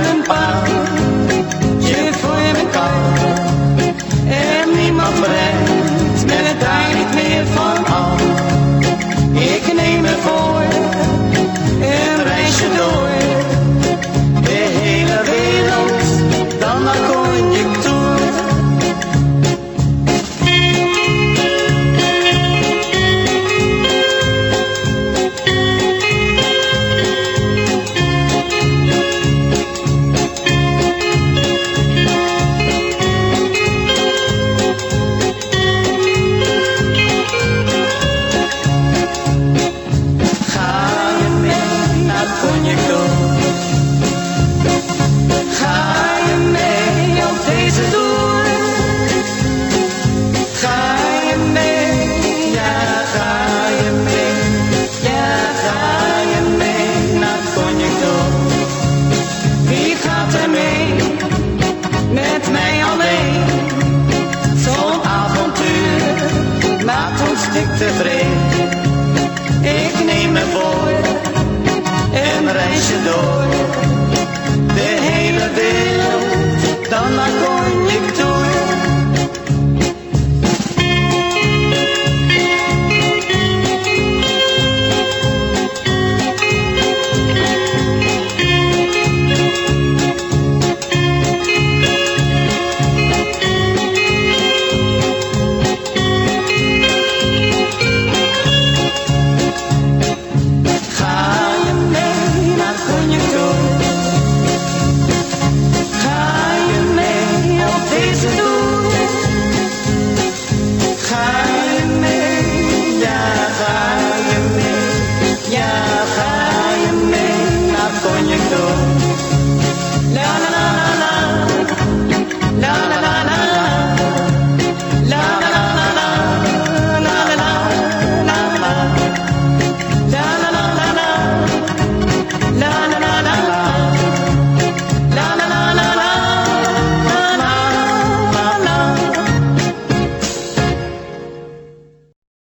en paz, mi. dor.